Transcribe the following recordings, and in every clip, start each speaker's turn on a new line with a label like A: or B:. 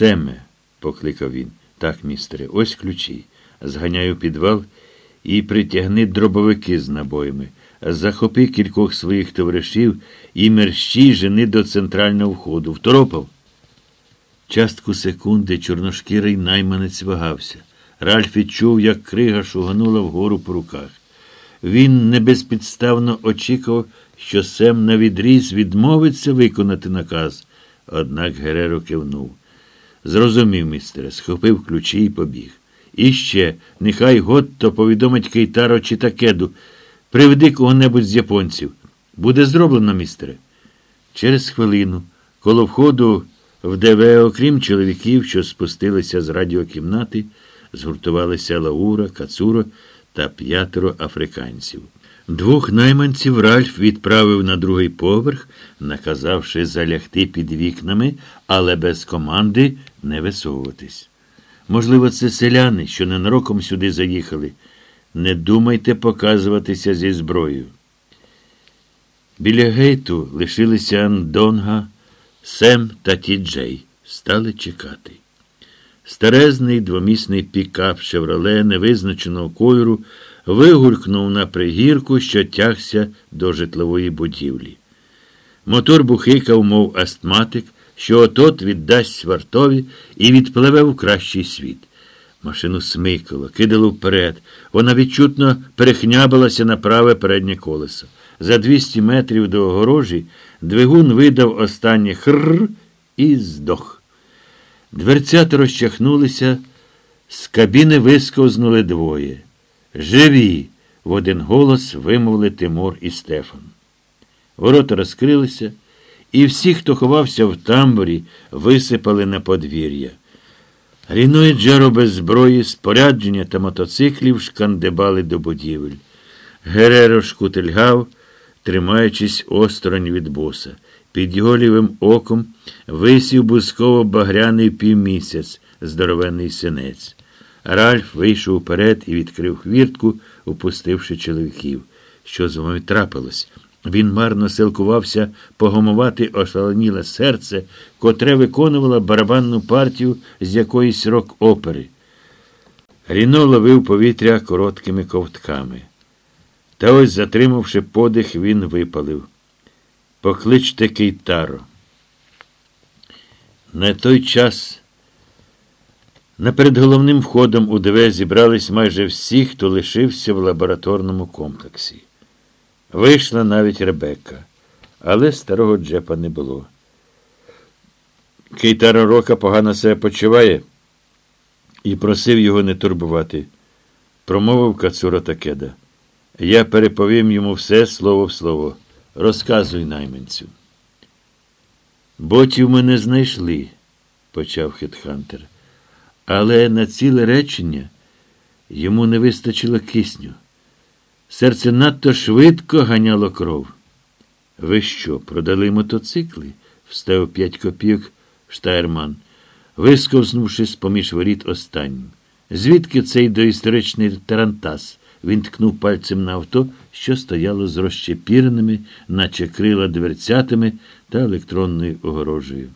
A: Семе, покликав він. Так, містере, ось ключі. Зганяй у підвал і притягни дробовики з набоями. Захопи кількох своїх товаришів і мерщій жени до центрального входу. Второпав. Частку секунди чорношкірий найманець вагався. Ральф відчув, як крига шуганула вгору по руках. Він небезпідставно очікував, що Сем на відріз відмовиться виконати наказ. Однак Гереро кивнув. Зрозумів, містере, схопив ключі і побіг. І ще, нехай Готто повідомить Кейтаро чи Такеду. Приведи кого-небудь з японців. Буде зроблено, містере. Через хвилину, коло входу в ДВ, окрім чоловіків, що спустилися з радіокімнати, згуртувалися Лаура, Кацуро та п'ятеро африканців. Двох найманців Ральф відправив на другий поверх, наказавши залягти під вікнами, але без команди не висовуватись. Можливо, це селяни, що ненароком сюди заїхали. Не думайте показуватися зі зброєю. Біля гейту лишилися Андонга, Сем та Ті-Джей. Стали чекати. Старезний двомісний пікап шевроле невизначеного кольору вигулькнув на пригірку, що тягся до житлової будівлі. Мотор бухикав, мов астматик, що отот віддасть свартові і відпливе в кращий світ. Машину смикало, кидало вперед. Вона відчутно перехнябилася на праве переднє колесо. За 200 метрів до огорожі двигун видав останнє хррр і здох. Дверцята розчахнулися, з кабіни висковзнули двоє. Живі! в один голос вимовили Тимур і Стефан. Ворота розкрилися, і всі, хто ховався в тамбурі, висипали на подвір'я. Ріно і Джеро без зброї, спорядження та мотоциклів шкандибали до будівель. Гереро шкутильгав, тримаючись осторонь від боса. Під його лівим оком висів бузково багряний півмісяць, здоровенний синець. Ральф вийшов уперед і відкрив хвіртку, упустивши чоловіків. Що з вами трапилось? Він марно силкувався погомувати ошаленіле серце, котре виконувало барабанну партію з якоїсь рок-опери. Ріно ловив повітря короткими ковтками. Та ось, затримавши подих, він випалив. Покличте Кейтаро. На той час наперед головним входом у ДВ зібрались майже всі, хто лишився в лабораторному комплексі. Вийшла навіть Ребекка, але старого Джепа не було. Кейтаро Рока погано себе почуває і просив його не турбувати. Промовив Кацура Такеда. Я переповім йому все слово в слово. Розказуй найманцю. Ботів ми не знайшли, почав Хетхантер. Але на ціле речення йому не вистачило кисню. Серце надто швидко ганяло кров. Ви що, продали мотоцикли? вставив п'ять копійок Штайрман, висковзнувши з поміж воріт останнім. Звідки цей доісторичний тарантас? Він ткнув пальцем на авто, що стояло з розщепіреними, наче крила дверцятами та електронною огорожею.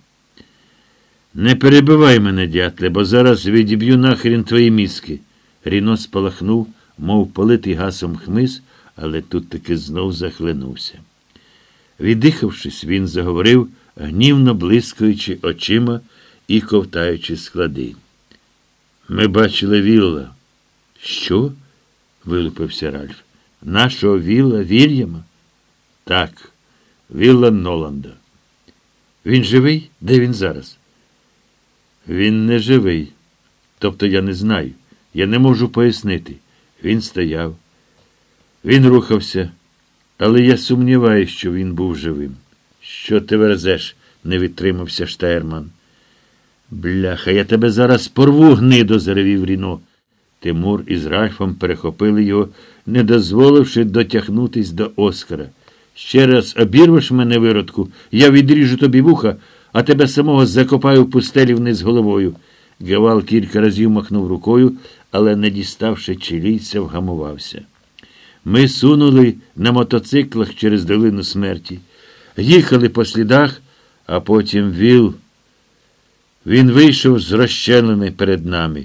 A: Не перебивай мене, дятле, бо зараз відіб'ю нахрін твої мізки. Ріно спалахнув, мов политий гасом хмиз, але тут таки знов захлинувся. Віддихавшись, він заговорив, гнівно блискаючи очима і ковтаючи склади. Ми бачили вілла. Що? вилупився Ральф. Нашого вілла Вільяма? Так, вілла Ноланда. Він живий? Де він зараз? Він не живий. Тобто я не знаю. Я не можу пояснити. Він стояв. Він рухався, але я сумніваюся, що він був живим. Що ти верзеш? не відтримався Штайрман. Бляха, я тебе зараз порву, гнидо, заревів Ріно. Тимур із Ральфом перехопили його, не дозволивши дотягнутись до Оскара. Ще раз обірвеш мене виродку, я відріжу тобі вуха, а тебе самого закопаю в пустелі вниз головою. Гевал кілька разів махнув рукою, але, не діставши чилійця, вгамувався. Ми сунули на мотоциклах через долину смерті, їхали по слідах, а потім віл. Він вийшов з розщелини перед нами,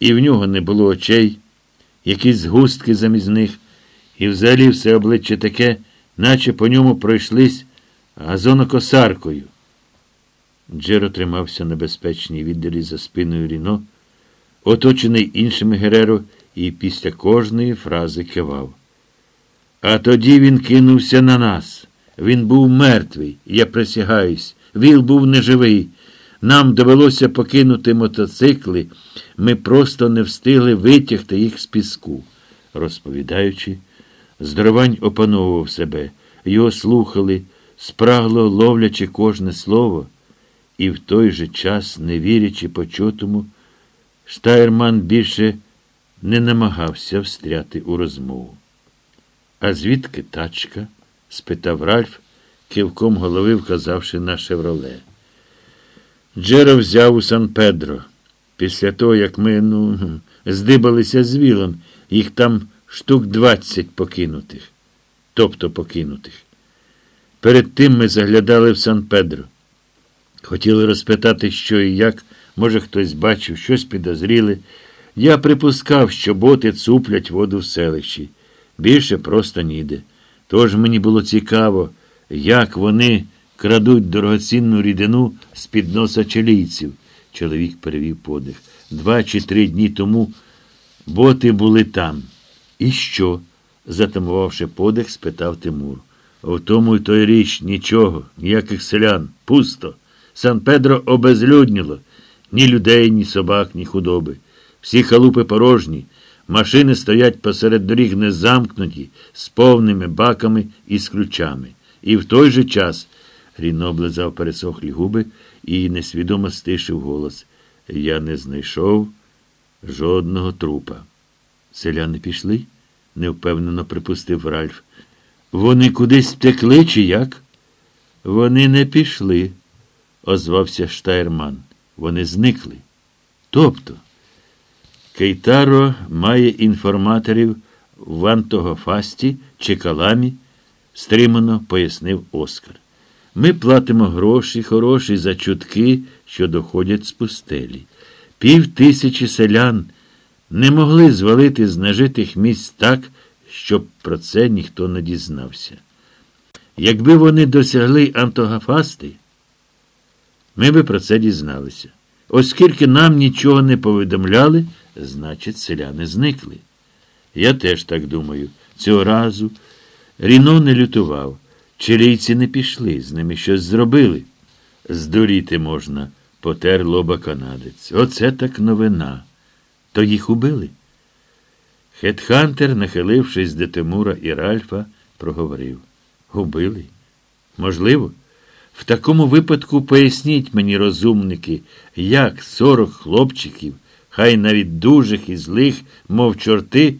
A: і в нього не було очей, якісь згустки замість них, і взагалі все обличчя таке, наче по ньому пройшлись газонокосаркою. Джеро тримався на безпечній віддалі за спиною Ріно, оточений іншими Гереро, і після кожної фрази кивав. А тоді він кинувся на нас. Він був мертвий, я присягаюсь. Віл був неживий. Нам довелося покинути мотоцикли, ми просто не встигли витягти їх з піску. Розповідаючи, здоровань опановував себе, його слухали, спрагло ловлячи кожне слово, і в той же час, не вірячи почутому, Штайрман більше не намагався встряти у розмову. А звідки тачка? спитав Ральф, кивком голови вказавши на шевроле. Джеро взяв у Сан Педро. Після того, як ми, ну, здибалися з вілом, їх там штук двадцять покинутих. Тобто покинутих. Перед тим ми заглядали в Сан Педро. Хотіли розпитати, що і як, може, хтось бачив, щось підозріли. Я припускав, що боти цуплять воду в селищі. Більше просто ніде. Тож мені було цікаво, як вони крадуть дорогоцінну рідину з під носа чилійців. Чоловік перевів подих. Два чи три дні тому боти були там. І що? затамувавши подих, спитав Тимур. У тому й той річ нічого, ніяких селян, пусто. Сан Педро обезлюдніло. Ні людей, ні собак, ні худоби. Всі халупи порожні. Машини стоять посеред доріг незамкнуті, з повними баками і з ключами. І в той же час Ріно облизав пересохлі губи і несвідомо стишив голос. Я не знайшов жодного трупа. Селяни пішли? невпевнено припустив Ральф. Вони кудись втекли, чи як? Вони не пішли, озвався Штайрман. Вони зникли. Тобто. Кейтаро має інформаторів в Антогофасті чи Каламі, стримано пояснив Оскар. Ми платимо гроші хороші за чутки, що доходять з пустелі. Пів тисячі селян не могли звалити з нажитих місць так, щоб про це ніхто не дізнався. Якби вони досягли Антогафасти, ми би про це дізналися. Оскільки нам нічого не повідомляли, значить, селяни зникли. Я теж так думаю. Цього разу Ріно не лютував. Чилійці не пішли, з ними щось зробили. Здуріти можна, потер лоба канадець. Оце так новина. То їх убили. Хетхантер, нахилившись до Тимура і Ральфа, проговорив. Убили? Можливо? В такому випадку поясніть мені, розумники, як сорок хлопчиків, хай навіть дужих і злих, мов чорти,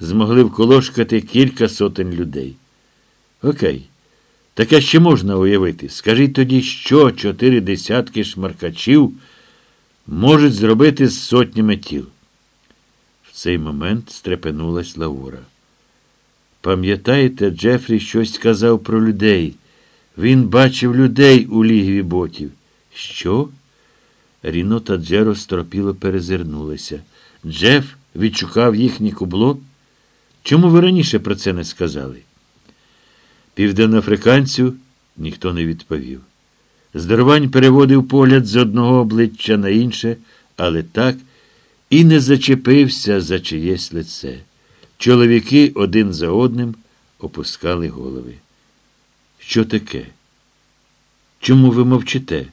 A: змогли вколошкати кілька сотень людей. Окей. Таке ще можна уявити. Скажіть тоді, що чотири десятки шмаркачів можуть зробити з сотнями тіл. В цей момент стрепенулась Лаура. Пам'ятаєте, Джефрі щось сказав про людей. Він бачив людей у лігві ботів. Що? Ріно та Джеро стропіло перезирнулися. Джеф відшукав їхнє кубло? Чому ви раніше про це не сказали? Південноафриканцю ніхто не відповів. Здоровань переводив погляд з одного обличчя на інше, але так і не зачепився за чиєсь лице. Чоловіки один за одним опускали голови. Що таке? Чому ви мовчите?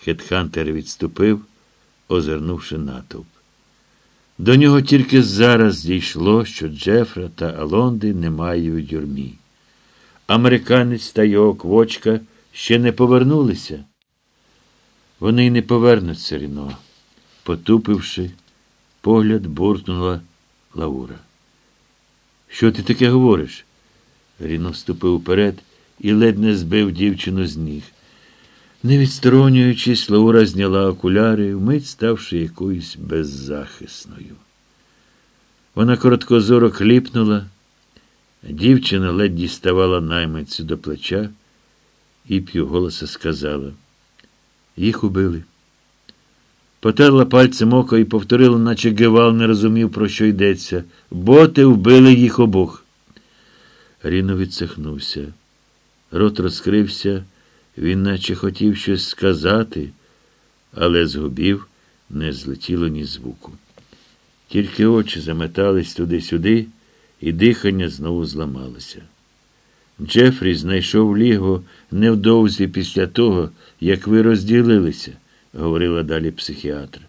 A: Хетхантер відступив, озирнувши натовп. До нього тільки зараз дійшло, що Джефра та Алонди немає у тюрмі. Американець та його квочка ще не повернулися. Вони й не повернуться, Ріно. Потупивши, погляд буркнула Лаура. Що ти таке говориш? Ріно ступив вперед і ледь не збив дівчину з ніг. Не відсторонюючись, Лаура зняла окуляри, вмить ставши якоюсь беззахисною. Вона короткозоро кліпнула. Дівчина ледь діставала наймицю до плеча і п'юголоса сказала. Їх убили. Потерла пальцем око і повторила, наче Гевал не розумів, про що йдеться. Боти вбили їх обох. Ріно відсахнувся. Рот розкрився, він наче хотів щось сказати, але з губів не злетіло ні звуку. Тільки очі заметались туди-сюди, і дихання знову зламалося. Джефрі знайшов ліго невдовзі після того, як ви розділилися, говорила далі психіатр.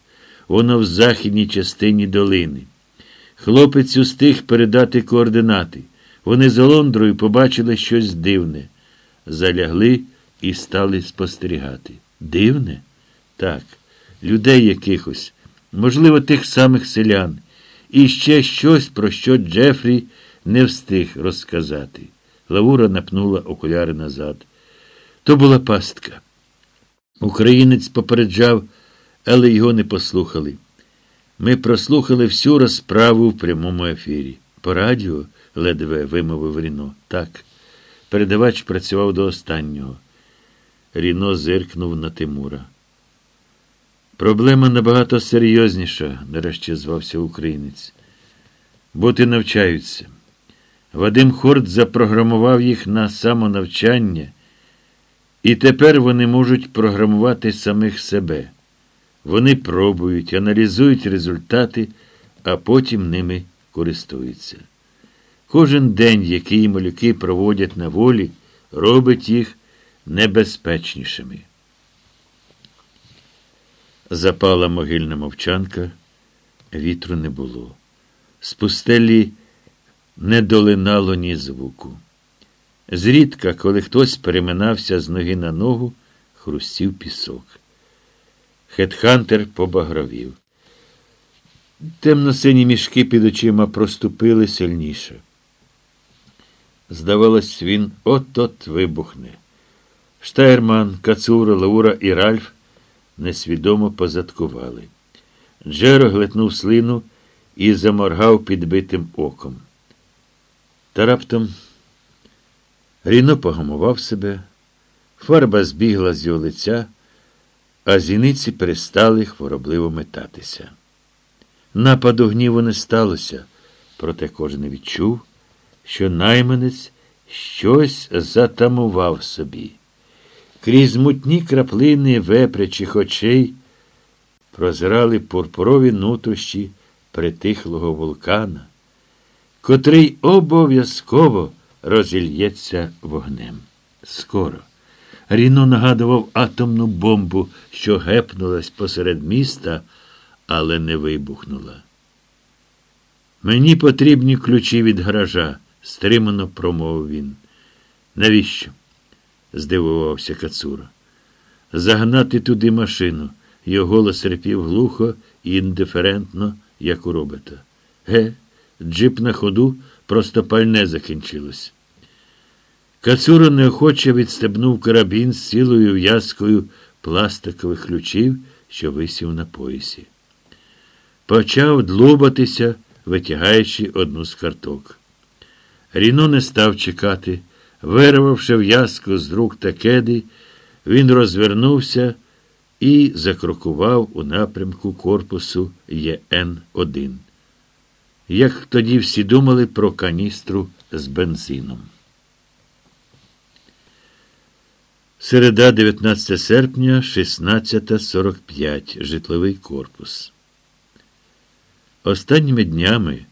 A: Воно в західній частині долини. Хлопець устиг передати координати. Вони з Олондрою побачили щось дивне. Залягли і стали спостерігати. Дивне? Так, людей якихось, можливо, тих самих селян, і ще щось, про що Джефрі не встиг розказати. Лавура напнула окуляри назад. То була пастка. Українець попереджав, але його не послухали. Ми прослухали всю розправу в прямому ефірі. По радіо, ледве вимовив Ріно. Так. Передавач працював до останнього. Ріно зиркнув на Тимура. Проблема набагато серйозніша, нарешті звався українець. Боти навчаються. Вадим Хорд запрограмував їх на самонавчання, і тепер вони можуть програмувати самих себе. Вони пробують, аналізують результати, а потім ними користуються. Кожен день, який малюки проводять на волі, робить їх небезпечнішими. Запала могильна мовчанка, вітру не було. З пустелі не долинало ні звуку. Зрідка, коли хтось переминався з ноги на ногу, хрустів пісок. Хетхантер побагровів. Темно-сині мішки під очима проступили сильніше. Здавалось, він от-от вибухне. Штайрман, Кацура, Лаура і Ральф несвідомо позадкували. Джеро глитнув слину і заморгав підбитим оком. Та раптом Ріно погамував себе, фарба збігла з його лиця, а зіниці перестали хворобливо метатися. Нападу гніву не сталося, проте кожен відчув, що найманець щось затамував собі. Крізь мутні краплини вепрячих очей прозирали пурпурові нутрощі притихлого вулкана, котрий обов'язково розільється вогнем. Скоро. Ріно нагадував атомну бомбу, що гепнулась посеред міста, але не вибухнула. Мені потрібні ключі від гаража, стримано промовив він. Навіщо? здивувався Кацура. Загнати туди машину. Його голос репів глухо і індиферентно, як у робота. Ге, джип на ходу, просто пальне закінчилось. Кацура неохоче відстебнув карабін з цілою в'язкою пластикових ключів, що висів на поясі. Почав длубатися, витягаючи одну з карток. Ріно не став чекати. Вирвавши в'язку з рук та кеди, він розвернувся і закрокував у напрямку корпусу ЄН-1. Як тоді всі думали про каністру з бензином. Середа 19 серпня, 16.45. Житловий корпус. Останніми днями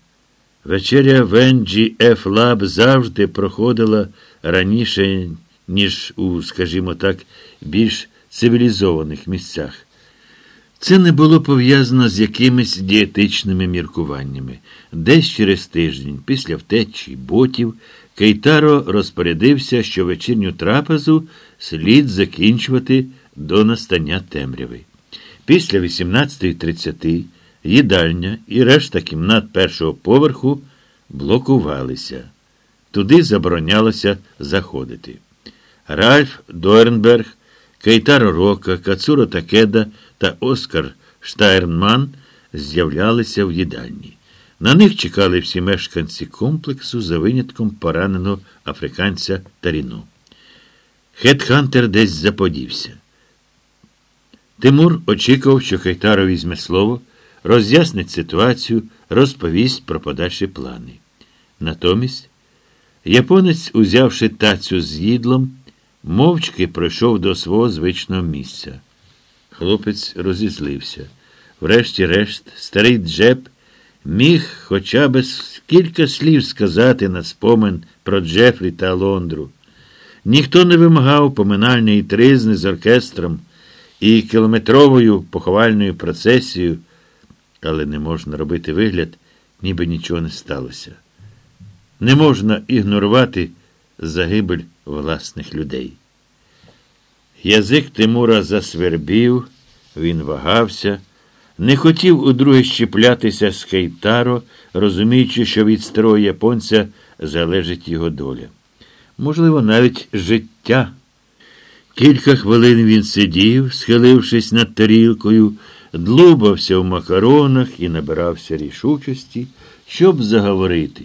A: вечеря в NGF Lab завжди проходила раніше, ніж у, скажімо так, більш цивілізованих місцях. Це не було пов'язано з якимись дієтичними міркуваннями. Десь через тиждень, після втечі ботів, Кейтаро розпорядився, що вечірню трапезу слід закінчувати до настання темряви. Після 18.30 їдальня і решта кімнат першого поверху блокувалися. Туди заборонялося заходити. Ральф Дорнберг, Кейтаро Рока, Кацуро Такеда та Оскар Штайрнман з'являлися в їдальні. На них чекали всі мешканці комплексу за винятком пораненого африканця Таріну. Хетхантер десь заподівся. Тимур очікував, що Хайтаро візьме слово, роз'яснить ситуацію, розповість про подальші плани. Натомість японець, узявши тацю з їдлом, мовчки пройшов до свого звичного місця. Хлопець розізлився. Врешті-решт, старий Джеб міг хоча б кілька слів сказати на спомин про Джефрі та Лондру. Ніхто не вимагав поминальної тризни з оркестром і кілометровою поховальною процесією, але не можна робити вигляд, ніби нічого не сталося. Не можна ігнорувати загибель власних людей. Язик Тимура засвербів, він вагався, не хотів удруге щеплятися з Хейтаро, розуміючи, що від старого японця залежить його доля. Можливо, навіть життя. Кілька хвилин він сидів, схилившись над тарілкою, длубався в макаронах і набирався рішучості, щоб заговорити.